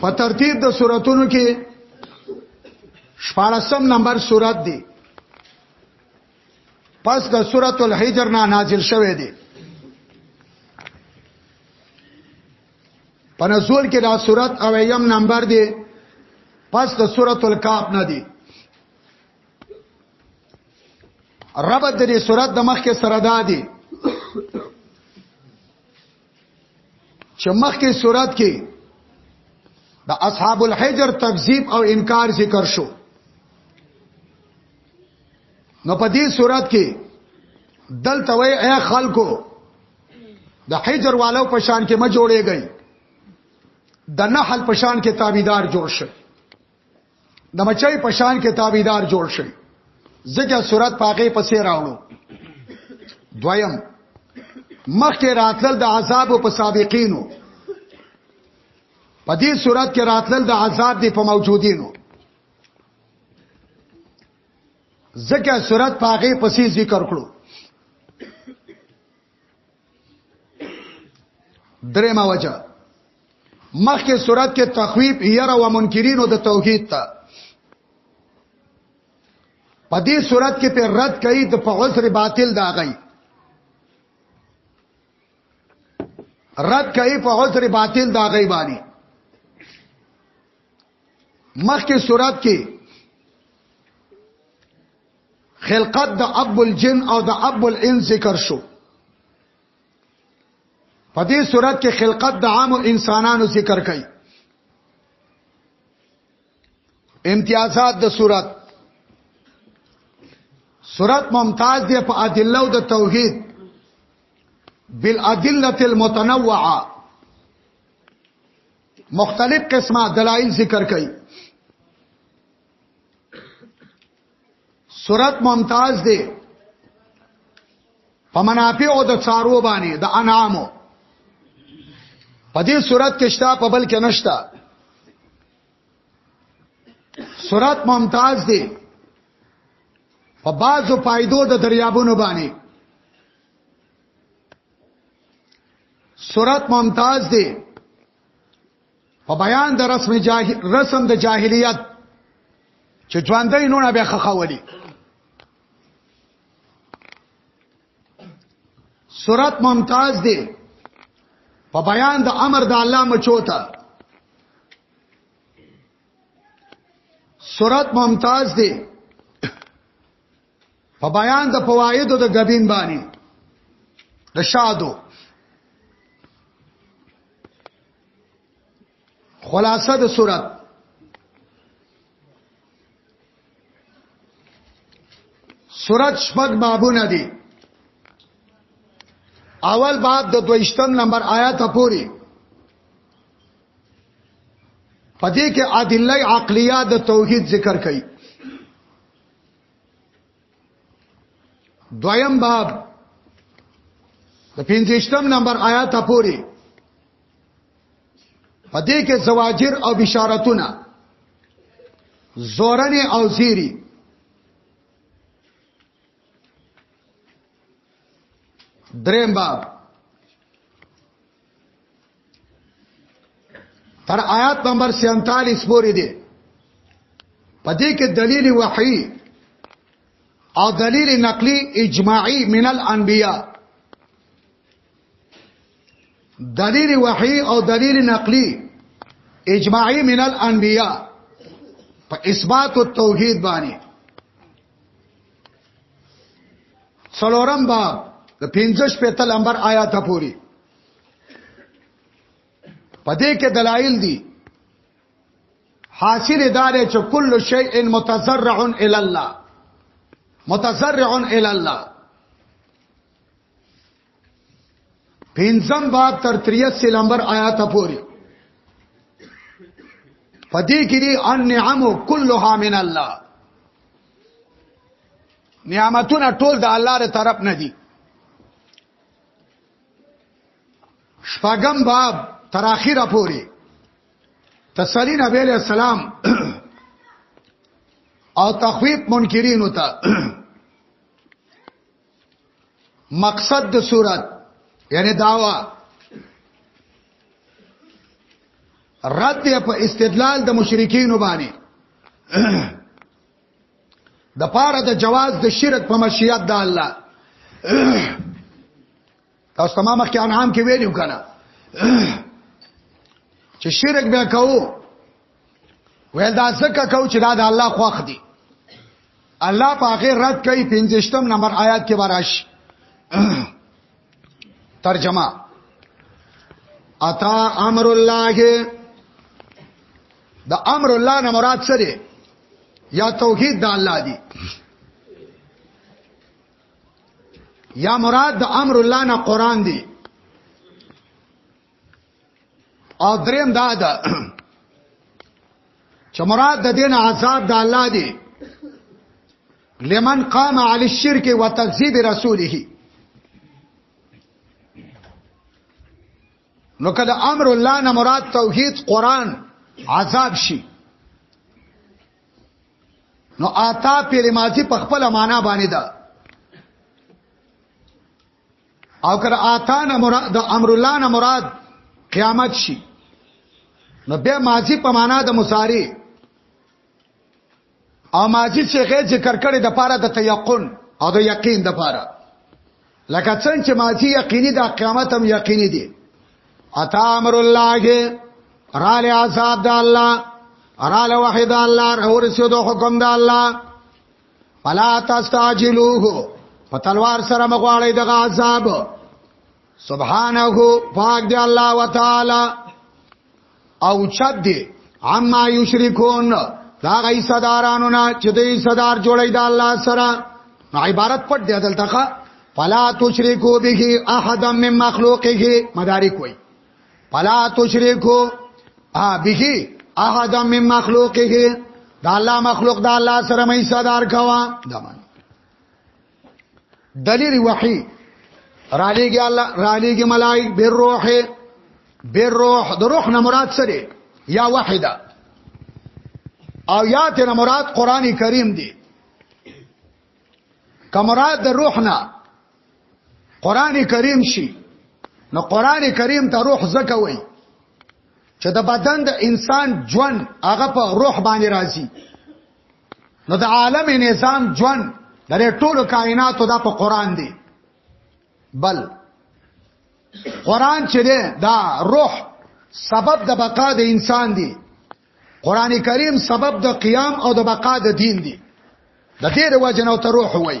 په ترتیب د سوراتونو کې شپارسم نمبر سورات دی پس د سورۃ الحجر نه نازل شوه دی په نزول کې دا سورۃ او ایم نمبر دی پس د سورۃ الکاف نه دی ربط د دې سورۃ د مخ کې سره دادی چې مخکې صورت کې د اصحاب الحجر تکذیب او انکار ذکر شو نو په دې صورت کې دلته وای اے خلکو د حجر والو په شان کې ما جوړېږي د نحل په شان کې تابعدار جوړ شي د مچای په شان کې تابعدار جوړ شي ځکه صورت پاګه پسې راوړو دویم مخکې راتلل د عذاب په سابقینو په دې صورت کې راتلل د عذاب دی په موجودینو ځکه صورت پاګه پسې ذکر کړو درې ما وجه مخکې صورت کې تخویب یره و منکرینو د توحید ته په دې صورت کې په رد کوي د په عذر باطل دا غي رد کوي په عذر باطل دا غي باندې مخکې صورت کې خلقت د اب الجن او د اب الانس ذکر شو په دې صورت کې خلقت د عام انسانانو ذکر کړي امتیازات د صورت صورت ممتاز دی په ادله او د توحید بالادله المتنوعه مختلف قسمه دلایل ذکر کړي صورت ممتاز دی په منافع او د څارو باندې د انعامو په دې صورت کې شته په بل کې نشته صورت ممتاز دی په بازو پایدو د دریابونو باندې صورت ممتاز دی په بیان د رسم جاهل رسم د جاهلیت چې ژوندۍ نونه به خخولي سورت ممتاز دی په بیان د امر د الله مچوتا سورت ممتاز دی په بیان د فوایدو د غبین باندې د شادو خلاصه د صورت صورت شپږ بابونه دي اول باب د دویشتم نمبر آیات پوری پدې کې ادله عقلیه د توحید ذکر کړي دویم باب د 15 نمبر آیات پورې په دې کې زواجر او بشارتونه زورن او زیری دریم باب تر آیات نمبر 47 پورې دی پدې کې دلیل وحی او دلیل نقلی اجماعی من الانبیاء دلیل وحی او دلیل نقلی اجماعی من الانبیاء په اثبات او توحید باندې څلورم باب د 15 پتل نمبر آیات پوری پدې کې دلایل دي حاصل دار چې کل شیء متزرع الی الله متزرع الی الله پنځم باب تر 83 نمبر آیات پورې پدې کې دي ان نعم كلها من الله نعمتونه ټول د الله تر طرف نه دي شپږم باب تر اخیره پوری تسلی نبی علیہ السلام او تخویب منکرین ہوتا مقصد د صورت یعنی داوا رد په استدلال د مشرکین باندې د پاره د جواز د شرک په مشیت د الله تاسو تمامه کې انعام کې ویلو کنه چې شرک به کوو ویل دا ځکه کو چې دا د الله خوښ دی الله په اخر رد کوي 15 نمبر آیات کې باراش ترجمه اتا امر الله د امر الله نه مراد څه دی یا توحید د الله دی یا مراد د امر الله نه قران دی او دریم دا ده چې مراد د دین عذاب د الله دی لمن قام علی الشرک وتکذیب رسوله نو کله امر الله نه مراد توحید قران عذاب شي نو آتا پیر ماضی په خپل معنا باندې ده او کله آتا نه مراد د امر الله نه مراد قیامت شي نو بیا ماضی په معنا د مصاری او ماضی صيغه ذکر کړي د پاره د تيقن او د یقین د پاره لکه څنګه چې ماضی یقیني د قیامت هم یقیني دي اتا امر الله را له عذاب د الله را له وحید الله اور سو د حکم د الله فلا تستعجلوه په تلوار سره مغواړی دغه عذاب سبحانه پاک دی الله وتعالى او چت دی عما یشرکون دا غي صدارانو نه چې دې صدار جوړي دا الله سره عبارت پټ دی دلته فلا تشرکو به احد من مخلوقه مدارک وای فلا تشرکو ا به احد من مخلوقه دا الله مخلوق دا الله سره مې صدر کوا دا معنی دلیل وحی را لېږي الله را لېږي ملائک بیر روح بیر روح د روح نه مراد سره یا واحده او یا ته نه مراد قران کریم دی کمراد د روح نه قران کریم شي نو قران کریم ته روح زکه وای چې د بدن د انسان ژوند هغه په روح باندې راځي نو د عالم نظام ژوند د ټولو کائناتو د په قران دی بل قران چې دی دا روح سبب د بقا د انسان دی قران کریم سبب د قیام او د بقا د دین دی د دې وجه نو ته روح وای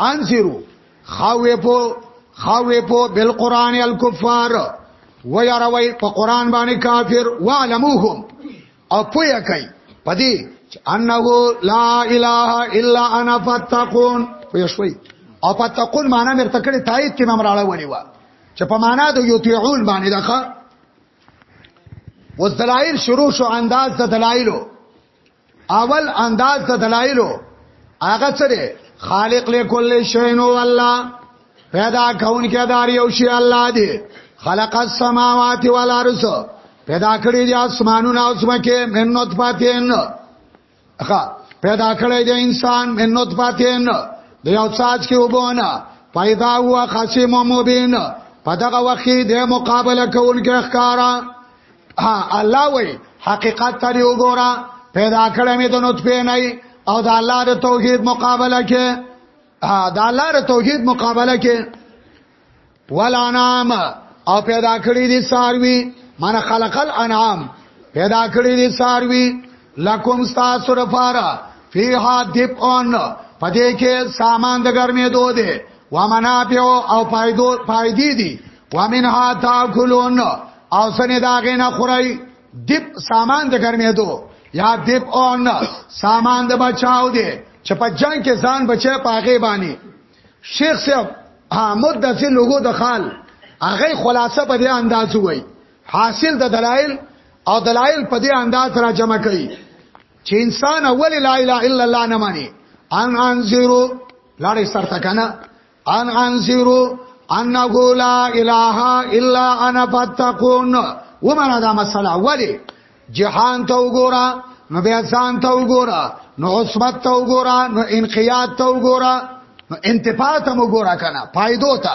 انذرو خوفو خوفو بالقران الكفار ويروي په قران باندې کافر وعلموهم او پویا کوي پدې انه لا اله الا انا فتقون پوه شوي او فتقون معنا مرته کړي تایید کې نام راړه ونی و چې په معنا د یوتیعون باندې دغه و دلایل شروع شو انداز د دلایلو اول انداز د دلایلو هغه څه دی خالق لكل شيء هو الله پیدا کون کې دار یو شی الله دی خلق السماوات والارض پیدا کړی دی اسمانونه او زمکه من نطفاتین ښا پیدا کړی دی انسان من نطفاتین د یو څاڅ کې وبونه پیدا هوا خاصه مبین په دغه وخت د مقابله کوونکو ښکارا ها الله وای حقیقت ته دی وګوره پیدا کړم د نطفه نه او د الله د توحید مقابله کې د الله د توحید مقابله کې ولا نام او پیدا کړی دي ساروی من خلق الانعام پیدا کړی دي ساروی لکم ستاسو لپاره فیها دفعون پدې کې سامان د ګرمې دوه دی ومنافع او فائدو فائدې دي ومنها تاکلون او سنې داغې نه خورای دپ سامان د ګرمې دوه یا دپ اون سامان د بچاو دی چې په جنگ کې ځان بچي پاغه باندې شیخ صاحب احمد دسه لوګو د خال هغه خلاصه په دې انداز وای حاصل د دلایل او دلایل په دې انداز را جمع کړي چې انسان اول لا اله الا الله نه مانی ان انذرو لاړې سرته کنه ان انذرو انه لا اله الا انا فتقون ومنه دا مسله ولی جهان ته وګوره نو بیا ځان ته وګوره نو عصبت ته وګوره نو انقیاد ته وګوره نو انتفاع ته وګوره کنه پایدو ته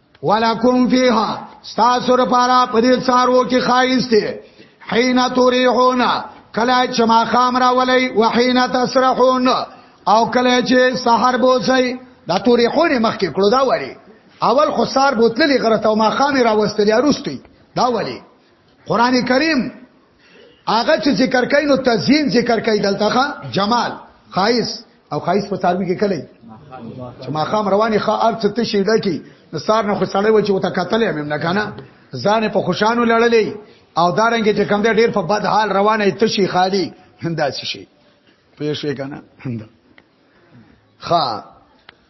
ولکم فیها تاسو لپاره په دې څارو کې خایسته حين تريحون کله چې ما خام را ولي وحين تسرحون او کله چې سحر بوسي دا تريحون مخکې کړو دا وری اول خو سار بوتللی غره ته ما خام را وستلی اروستي دا وری قران کریم هغه چې ذکر کین نو تزیین ذکر کای دلته ښا جمال خایس او خایس په ساروی کې کله چې ما خام رواني خا ارڅ ته شي ډکی د سار نه خوشاله و چې وته قتل هم نه کنه ځان په خوشانو لړلې او دارنګ چې کم دې ډیر په بد حال روانه ته شي خالی هندا شي پېښې کنه هندا خا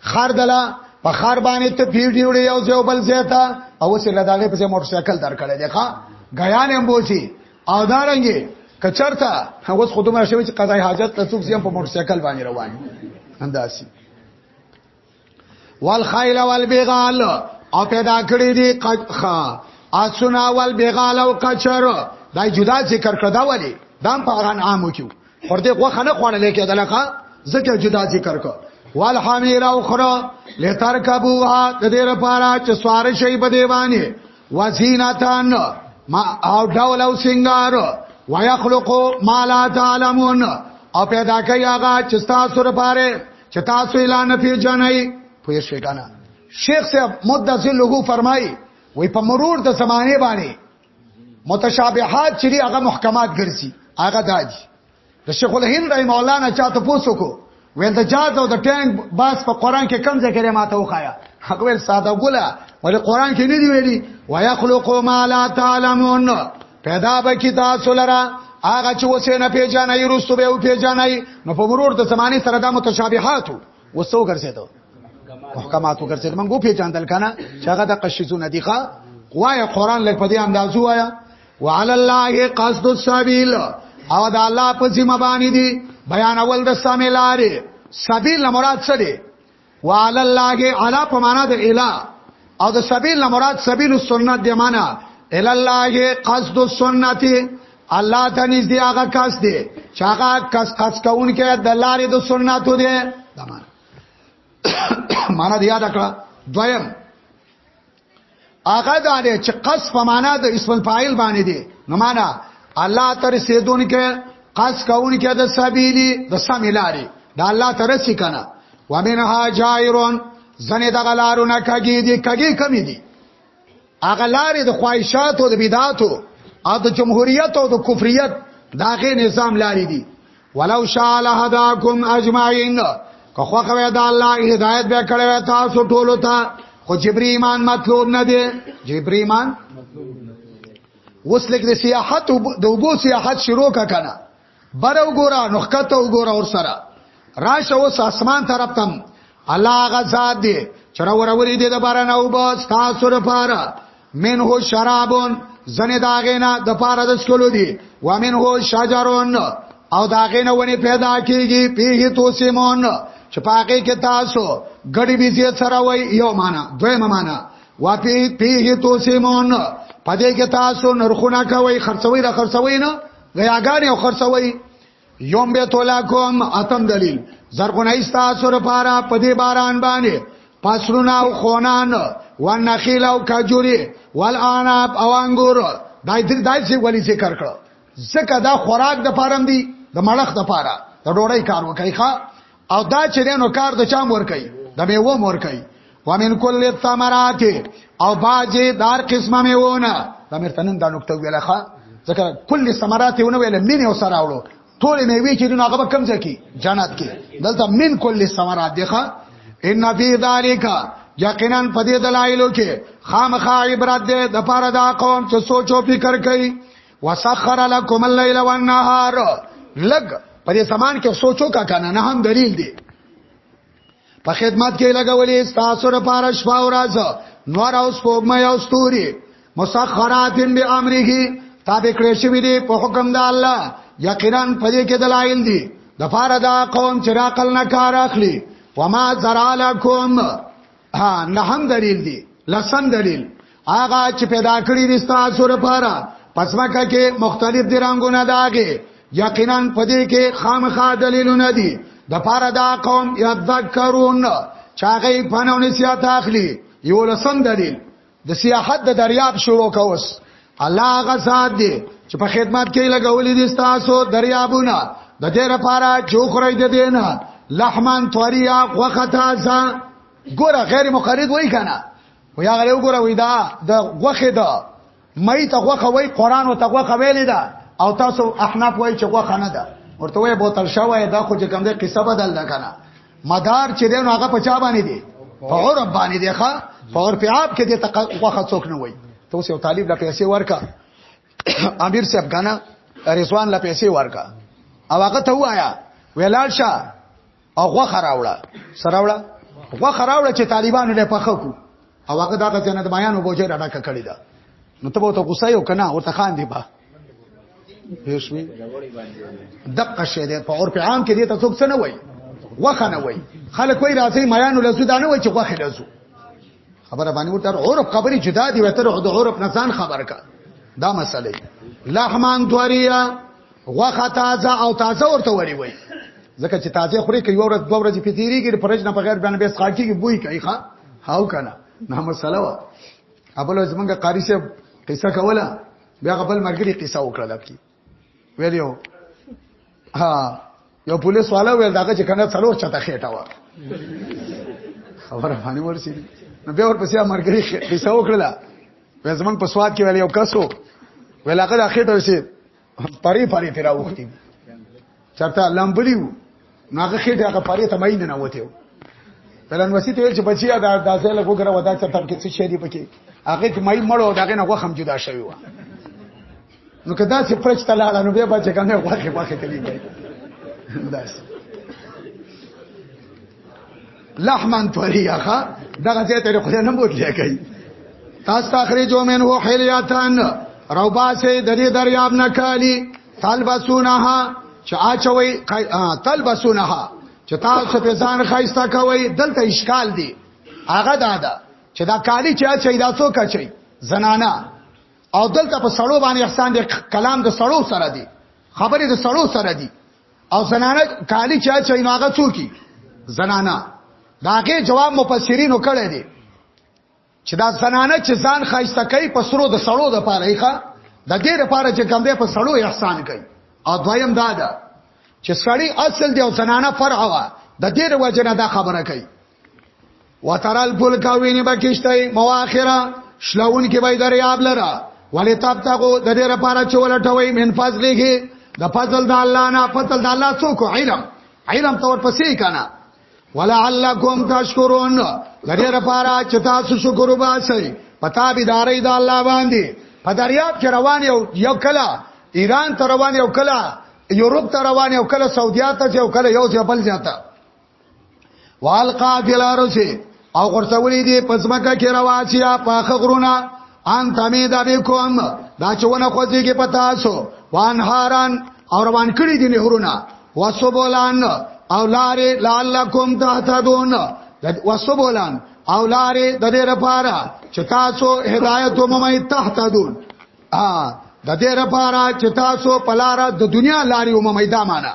خردلا په خار باندې ته پیډي وړي او ځو بل زیتا او سه لداغه په موټر سایکل درکړې دی ښا غیان هم بوسي او دارنګي کچرتا هغه خود مې شوی چې قضای حاجت ته څوک سیم په موټر سایکل باندې روان انداسي والخیل والبغال او پیدا کړی دی قخا اسنا والبغال او کچر دا جدا ذکر کړه دا ولی دام په قران عامو کې خورته غوخه نه خوړلې کېدل ښا زکه جدا ذکر کو وال حامیر او خرا لترکبوها د دې لپاره چې سوار شي په دیوانه وزینتان ما او ډول او سنگار ويخلق ما لا تعلمون او پیدا کوي هغه چې تاسو لپاره چې تاسو اعلان پیژنئ پوه شئ کنه شیخ صاحب مدثر لغو فرمایي وای په مرور د زمانه باندې متشابهات چې هغه محکمات ګرځي هغه دادي د شیخ الهند رحم الله نه چاته پوسو کو ویل د جاز او د ټانک باس په قران کې کم ځای کې ماته وخایا حق ویل ساده ګولا ولې قران کې نه دی ویلي ويخلقوا ما لا تعلمون پیدا به کی تاسو لره هغه چې وسه نه پیژنې رستو به پیژنې نو په مرور د زمانه سره د متشابهاتو وسو ګرځیدو محکمات وګرځید موږ په جاندل کنه چې هغه د قشیزونه دی ښا وای قران لکه په دې انداز وایا وعلى الله قصد السبيل او دا الله په ذمہ باندې دی بیان اول د ساملاره سبیل مراد څه دی وعلى الله علا په معنا د اله او د سبیل مراد سبیل السنت دی معنا الى الله قصد السنت الله ته نږدې هغه کس دی چې هغه کس خاص کون کې د لارې د سنتو دی دا معنا معنا دی یاد کړه دویم هغه دا دی چې قص په معنا د اسم الفاعل باندې دی نو معنا الله ته رسیدون کې قص کون کې د سبیلی د سم لارې دا الله ته رسی کنه ومنها جائرون زنه د غلارونه کګی دی کګی کمی دی هغه لارې د خواهشاتو د بدعاتو او د جمهوریت او د کفریت داغه نظام لارې دي ولو شاء لهداکم اجمعین که خو خو دا الله هدایت به کړو تاسو ټولو ته خو جبري ایمان مطلوب نه دی جبري ایمان وسلک د سیاحت د وګو سیاحت شروع کا کنه بر وګوره نو ښکته وګوره ور سره راشه اوس اسمان طرف تم الله غزاد دی چر وروري دی د باران او بس تاسو لپاره منه شرابون زنه داغینا د پاره د سکلو دی و منه شجرون او داغینا ونی پیدا کیږي پیه تو سیمون چې پاګه کې تاسو غړي بيزي سره وای یو معنا دویمه معنا واپی پیه تو سیمون پدې کې تاسو نرخونه کوي خرڅوي را خرڅوي نه غیاګانی او خرڅوي یوم بیت لکم اتم دلیل زرغونای تاسو لپاره په دې باران باندې پسرونه او خونان و نخیل او کجوري ول اناب او انګور دای دې دای څه ولی ذکر کړو ځکه دا خوراک د پاره دی د مړخ د پاره د ډوړی کار وکړي ښا او دا چې دینو کار د چا مور کوي د میوه مور کوي ومن کل الثمرات او باجه دار قسمه میونه دا مرتنن دا نقطه ویله ښا ځکه کل الثمرات ونه ویله مين او سره اورو ټول میوه چې دین هغه کم ځای کی جنت کې دلته من کل الثمرات دیخه ان فی ذالک یقینا په دې دلایلو کې خامخا عبرت ده د پاره دا قوم چې سوچ او فکر کوي وسخر لكم الليل والنهار لګ په دې زمان کې سوچو کا کنه نه هم دلیل دی په خدمت کې لګولې تاسو را پار شپه او راز نور اوس پوغمه او ستوري مسخرات بامره تابع کړې شوې دي په حکم د الله یقینا په دې کې دلایل دي د فار دا قوم چې راقل نه کار اخلي وما زرالکم ها نهم دلیل دی لسم دلیل هغه چې پیدا کړی دي تاسو لپاره پس مکه کې مختلف دي رنگونه داګه یقینا پدې کې خامخا دلیلونه دي د پاره دا قوم یذکرون چاغې پنو نسیات اخلي یو لسم دلیل د سیاحت د دریاب شروع کوس الله هغه ذات دی چې په خدمت کې لګولې دي تاسو دریابونه د دې لپاره جوخره دې دینه لحمن طریا غوخه تازه ګوره غیر مقرد وای کنه وی هغه یو ګوره وی دا د غوخه ده مې ته غوخه وای قران او ته غوخه ویلې ده او تاسو احناف وای چې غوخه نه ده ورته وای بوتل شوی دا خو چې کوم دې قصه بدل نه کنه مدار چې دی نو هغه په چا باندې دی په عرب باندې دی ښا په عرب عاب کې دی تقوا څوک نه وای ته اوس یو طالب لا پیسې ورکا امیر صاحب غانا رضوان لا پیسې ورکا او هغه ته وایا ویلال شاه او غوخه راوړه سراوړه غوخه راوړه چې طالبانو له پخه کو او هغه دغه جنت بیان وبوجه را ډکه کړی دا نو ته به ته غوسه یو کنه او ته خان دی با پېښوي دقه شه ده په اور په عام کې دې ته څوک څه نه وای وخه نه وای خلک وای راځي میانو لزو دا نه وای چې وخه لزو خبره باندې ورته عرب خبري جدا دي وتر د عرب نسان خبر کا دا مسله لحمان دوریا غوخه تازه او تازه ورته وری وای ځکه چې تازه خوري کوي ورځ دوه ورځې پیتیریږي پرج نه بغیر باندې به سخاټیږي بوی کوي ښا هاو کنه نه مسله وا ابل زمونږه قاری صاحب قصه کوله بیا خپل مرګري قصه وکړه لکه ویلو ها یو پولیس والا ویل داګه چې کنه څلور چته خېټه وا خبره باندې ورسې نو بیا ورپسې مرګري قصه وکړه وې زمونږ په سواد کې ویل یو کسو ویل هغه د خېټه وسید پری پری تیرا وختي چرته علم بلیو ناغه خېټه هغه پری ته مې نه وته پلان وسی ته چې بچیا دا داسې له وګره ودا چې تر کې څه شي دی پکې هغه ته مې مړو داغه نه غوخم جدا شوی و نو کدا چې پرچ تلاړه نو بیا بچ کنه غوخه غوخه تللی دی داس لحمن طریا ښا دغه ځای ته خو نه بوت لګی تاسو تخریجو منه حلیاتن روبا سه د دې دریاب نه کالی تلبسونها چې اچوي تلبسونها چې تاسو په ځان خایسته کوي دلته اشکال دی هغه دا ده چې دا کالی چې اچي دا څوک اچي زنانا او دلته په سړو باندې احسان دی کلام د سړو سره دی خبرې د سړو سره دی او زنانه کالی چا چي ناغه څوکي زنانه داګه جواب مفسرینو کړی دی چې دا زنانه چې ځان خایسته کوي په سرو د سړو د پاره ښه د دې لپاره چې کوم دی په سړو احسان کوي او دویم دا ده چې سړی اصل دی او زنانه فرع وا د دې وجه نه دا خبره کوي وترال پل کاوینه بکشتای مواخره شلون کې به دریاب لرا ولې تاب تاغو د دې لپاره چې ولټوي من فضله د فضل د الله نه فضل د الله څوک علم علم تور پسې کنا ولعلکم تشکرون د دې لپاره چې تاسو شکر وباسئ پتا به داري د الله باندې په دریاب کې روان یو یو کلا ایران ته روان یو کلا یورپ ته روان یو کلا سعودیا ته یو کلا یو ځبل ځاته والقا فی الارض او غرسولی دی پزمکه کې رواسیا پاخه غرونه ان تمی دا به کوم دا چونه خوځي کې پتا سو وان هاران او روان کړی دي نهرونه وسبولان او لارې لعلکم تهتدون وسبولان او لارې د دې لپاره چې تاسو هدایت ومومئ تهتدون ا د دې لپاره چې تاسو پلار د دنیا لارې ومومئ دا معنا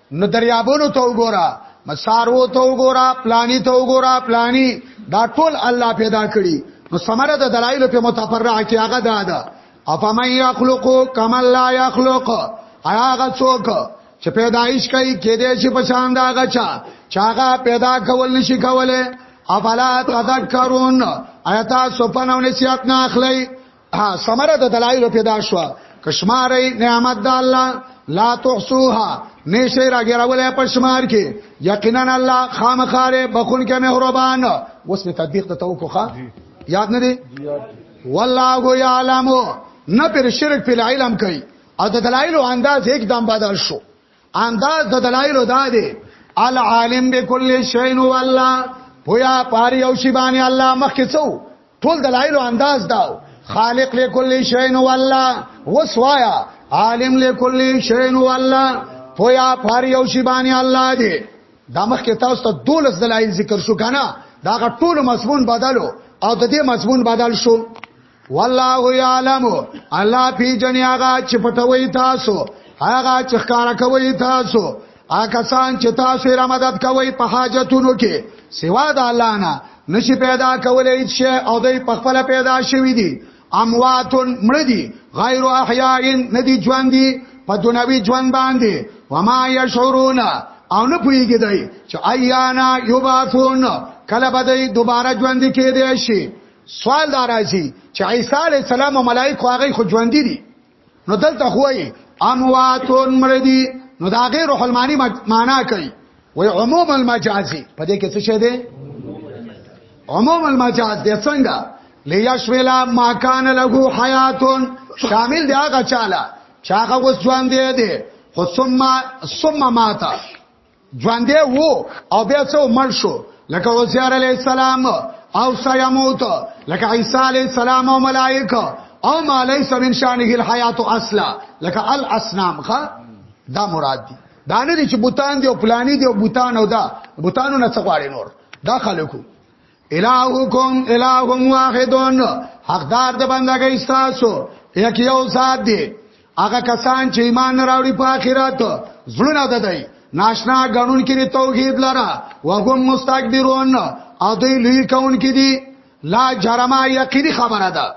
نو دریابونو ته وګوره مسارو ته وګوره پلانی ته وګوره پلانی دا ټول الله پیدا کړی نو سمره د دلایل په متفرع کې هغه دا ده افمن یخلق کما لا یخلق آیا هغه څوک چې پیدایش کوي کې دې چې په شان دا غچا چاغه پیدا کول نشي کوله افلا تذکرون آیات سپنونه سیات نه اخلي ها ثمره د دلایل پیدا شو کشماري نعمت د الله لا تحسوها نشه راګراولې په شمار کې یقینا الله خامخاره بخون کې مهربان اوس په تطبیق ته توکوخه یاد نه دی والله یعلم نه پر شرک په علم کوي او د دلایل انداز یک دم بدل شو انداز د دلایلو دا دی العالم بكل شيء هو الله پویا پاری او شی باندې الله مخکې څو ټول دلایلو انداز داو خالق لكل شيء هو الله وسوایا عالم لكل شيء هو الله پویا پاری او شی باندې الله دی دا مخکې تاسو ته دولس دلایل ذکر شو کنه دا ټول مضمون بدلو او د دې مضمون بدل شو والله یعلم الله پی جن هغه چې پټوي تاسو هغه چې ښکارا کوي تاسو هغه سان چې تاسو را مدد کوي په حاجتونو کې سوا د الله نه نشي پیدا کولای چې او دوی په خپل پیدا شوی دي امواتن مړ دي غیر احیاء ندي ژوند دي په دنیوي ژوند باندې وما یشعرون او نه پوهیږي دی چې ایانا یبعثون کله به دوی دوباره ژوند کېدای شي سوال دا راځي چې عیسی علی السلام او ملائکه هغه خو ژوند دي نو دلته خوې امواتون مردي نو دا غیر روح المانی معنا کوي وای عموم المجازي په دې کې څه شه دي عموم المجاز دې څنګه لیشمل ما کان له حیاتون شامل دی هغه چاله چاغه وس ژوند دی خو ثم ثم ماتا ژوندې وو او بیا څو مړ شو لکه وزیر علی السلام او سیموت لکه عیسی علی السلام او ملائکه او ما ليس من شانه الحیات اصلا لکه الاسنام ښا دا مراد دي دا نه دي چې بوتان دي او پلاني دي او بوتان او دا بوتانو نه څه غواړي نور دا خلکو الہکم الہ واحدون حقدار د بندګۍ تاسو یک یو ذات دی هغه کسان چې ایمان راوړي په آخرت زړونه ددای ناشنا غنون کې توحید لره وهم مستكبرون او دوی لوی کون کې دي لا جرما یقیني خبره ده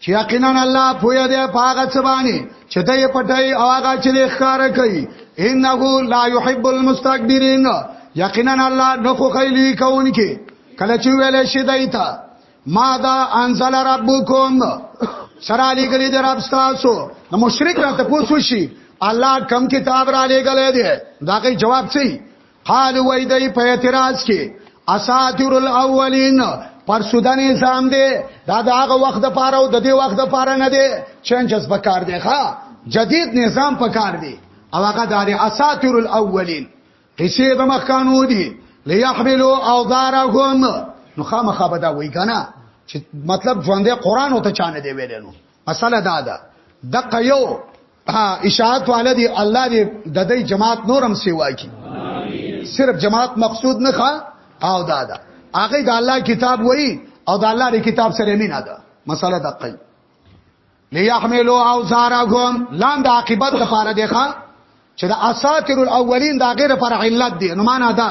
چې یقینا الله پوهه دی پاغه سبانی چې ته یې پټای او هغه چې ښکار کوي انه لا يحب المستكبرين یقینا الله نه خو خیلی کوونکی کله چې ویل شي دایته ما دا انزل ربکم سره لګلې در رب تاسو نو مشرک را ته پوښتنه شي الله کم کتاب را لګلې دی دا کوي جواب سي قال وای دی په اعتراض کې اساطیر الاولین پر سودا نظام دی دا د هغه وخت د پاره او د دې وخت د پاره نه دی چنجز په کار دی ښا جدید نظام په کار دی او هغه د اساطیر الاولین قصې د مخکانو دي ليحملوا اوزارهم نو خامخا به دا وای کنه چې مطلب ژوندې قران او ته چانه دی ویل نو مسله دا ده د قیو اشاعت والا دی الله دی د دې جماعت نورم سیوا کی صرف جماعت مقصود نه ښا او دا دا هغه د الله کتاب وای او د الله دی کتاب سره مینا ده مساله دقی لیحملوا اوزارهم لاند عاقبت لپاره دی ښا چې د اساطیر الاولین دا غیر پر علت دی نو معنا دا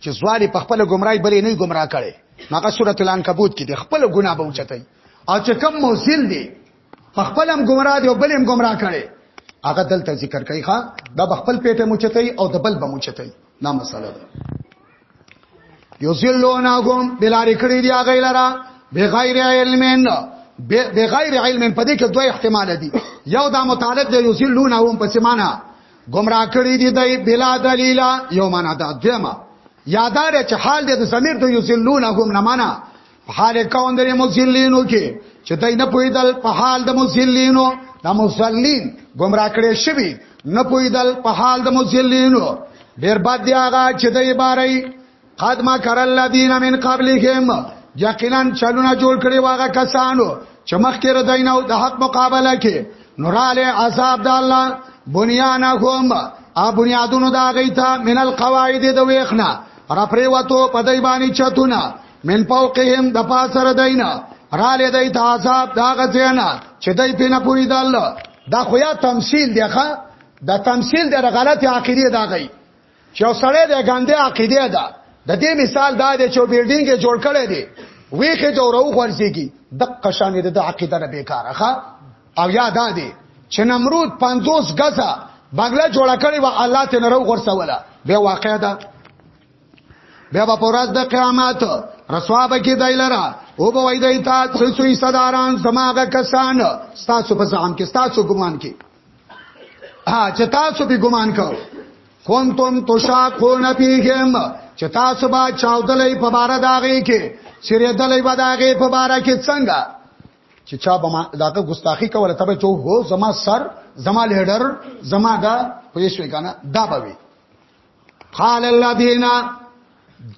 چې ځوالي په خپل گمراهي بلې نه گمراه کړي مګه سورۃ العنکبوت کې د خپل ګناه به اوچتای او چې کم موزل دی په خپل هم گمراه دی او بلې هم گمراه کړي هغه دلته ذکر کوي ښا دا خپل پیټه موچتای او د بل به موچتای دا مسله ده یذلونهم بلار کړی دی هغه لرا بغیر علمین بغیر علم په دې کې دوه احتمال دي یو دا متعلق دی یذلونهم په سمانه گمراه کړی دی دای بلا دلیل یو معنا دا دیمه یادار چې حال دې د ضمیر د یذلونهم نه معنا په حال کون د مذلینو کې چې دای نه پویدل په حال د مذلینو د مذلین گمراه کړی شوی نه پویدل په حال د مذلینو ډیر بد دی هغه چې دای باري قد ما کر الذین من قبلهم یقینا چلونه جوړ کړي واغه کسانو چې مخکې رداینه او د حق مقابله کې نوراله عذاب د الله بنیانهم ا بنیادونو دا غیتا من القواعد د ویخنا را پریوتو په دای باندې چتونه من فوقهم د پاسره دینه را لې دای ته عذاب دا غزینا چې دای په نه پوری د الله دا خو یا تمثيل دی ښا دا تمثيل دی غلط عقیده دا غي چې یو سړی د ګاندې عقیده ده د دې مثال دا دی چې بلډینګ یې جوړ کړی دی ویخه ته ورو خورځيږي د قشانې د عقیده نه بیکاره ښه او یا دا دی چې نمرود 50 غزا بغلا جوړ کړی و الله ته نه ورو خورځوله به واقع ده بیا په ورځ د قیامت رسوا به کې دای لرا او به وای دای ته سوی صداران زماغه کسان ستاسو په ځام کې ستاسو ګمان کې ها چې تاسو به ګمان کو کنتم تشاقون فیهم چې تاسو به چاودلې په بار داغه کې سره دلې به داغه په بار کې څنګه چې چا به ما داغه ګستاخی کوله تبه چې هو زما سر زما لیډر زما دا پولیس وکانه دا به وي قال الذين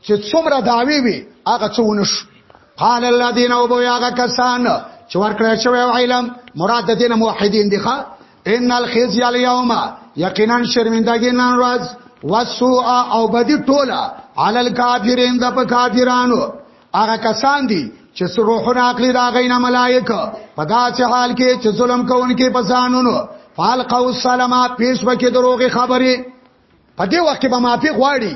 چې څومره داوی وي هغه څونه شو قال الذين وبياغه کسان چې ورکړی شوی علم مراد دین موحدین دی ښا ان الخزي اليوم یقینا شرمندګی نن ورځ وسوء او بدی ټوله علی الکافرین د په کافرانو هغه کسان دي چې روحونه عقلي دا غینا ملائکه په داسې حال کې چې ظلم کوونکي په ځانونو فالقوا السلام پیش وکي دروغي خبري په دې وخت کې به معافي غواړي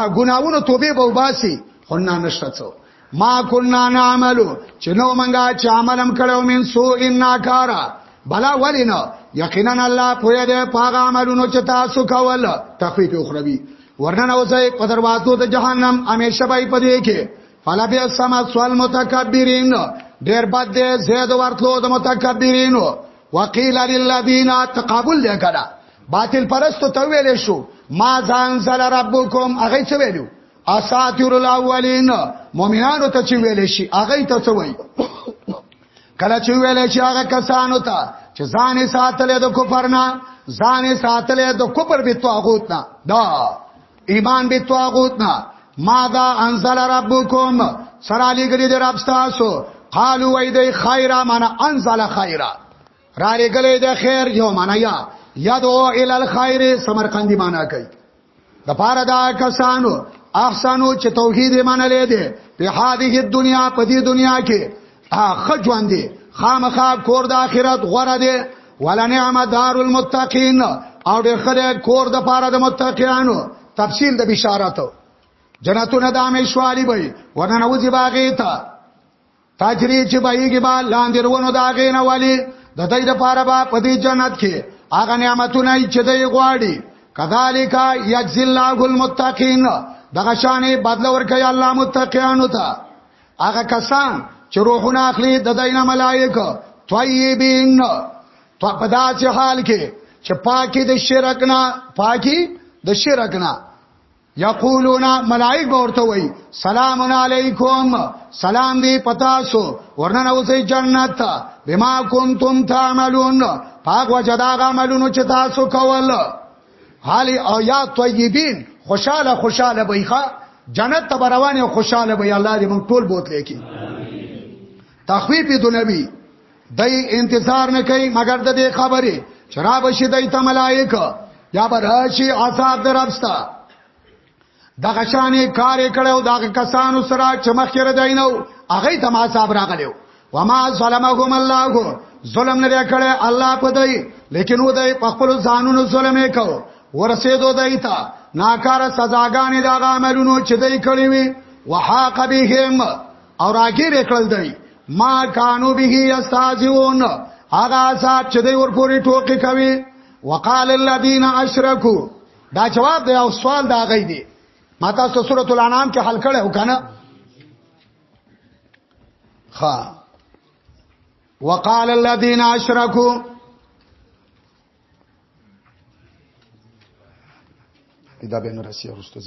ا ګناوونو توبه به وباسي خو نه نشته څو ما كنا نعملو چې نو منګه چې عملم کړو من سو ان ناکارا بلا ولینا یقینا الله پوهه ده پاغه عملونو چې تاسو کول تخفیف اخروی ورننه اوسې په دروازو د جهنم همیشه به پدې کې فلا بیا سما سوال متکبرین ډیر بد دی زید ورتلو د متکبرین وقیل للذین تقابل لکړه باطل پرستو ته ویل شو ما ځان زل ربکم هغه څه ویلو اساطیر الاولین مؤمنانو ته چې ویل شي هغه ته څه وایي کله چې ویل شي هغه کسانو ته چې ځان ساتلې د کفر نه ځان ساتلې د کفر به توغوت نه دا ایمان به توغوت نه ما دا انزل ربکم سره لګری د رب تاسو قالو وای دی خیره معنا انزل خیره را لګلې د خیر یو معنا یا یدعو ال الخير سمرقندی معنا کوي د پاره دا کسانو احسانو چې توحید منلې دي په هذه دنیا په دې دنیا کې اخ ژوند دي خامخا کور د آخرت غوړه دي ولنعم دار المتقین او ډېر خره کور د پاره د متقینانو تفصیل د بشارت جنتونه د امیشوالی وي ورننه وځي باغې ته تجری چې بهږي با لاندې ورونو دا غینه والی د دې لپاره به په دې جنت کې هغه نعمتونه چې دوی غواړي کذالک یجزی الله المتقین دغه شانې بدل ورکړي الله متقینو ته هغه کسان چې روحونه اخلي د دینه ملائکه طیبین تو په داسې حال کې چې پاکي د شرک نه پاکي د شرک نه یقولون ملائک ورته وای سلام علیکم سلام دی پتا سو ورننه اوسې جنت بما کنتم تعملون پاک وجدا عملونو چې تاسو کول حالی او یا طیبین خوشاله خوشاله بیخه جنت ته روانه خوشاله به الله دې موږ ټول بوت لیکي تخویف دنبی دای انتظار نه کوي مګر د دې خبرې چرا بشي دای ته ملائک یا براشي عذاب درپستا دغه شانې کار کړو دغه کسانو سره چې مخکره دینو هغه ته ما صاحب راغلو وما ظلمهم الله ظلم نه کړي الله په دای لیکن و دای په خپل ځانونو ظلم وکاو ورسېدو دای ته ناکاره سزاګانې د عملونو چې دای کړی وي وحاق بهم او راګیر کړل دی ما کانو به یستاجون هغه صاحب چې دوی ورپورې ټوکی کوي وقال الذين اشركوا دا جواب دی او سوال دا غي دی ما تاسو سورۃ الانعام کې حل کړو کنه خا وقال الذين اشركوا دا به نو رسي ورستو